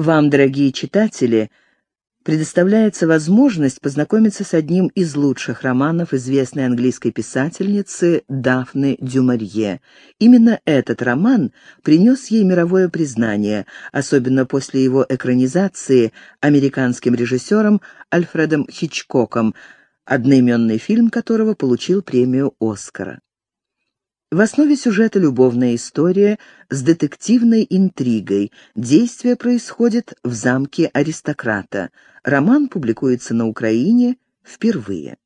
Вам, дорогие читатели, предоставляется возможность познакомиться с одним из лучших романов известной английской писательницы Дафны Дюмарье. Именно этот роман принес ей мировое признание, особенно после его экранизации американским режиссером Альфредом Хичкоком, одноименный фильм которого получил премию «Оскара». В основе сюжета любовная история с детективной интригой. Действие происходит в замке аристократа. Роман публикуется на Украине впервые.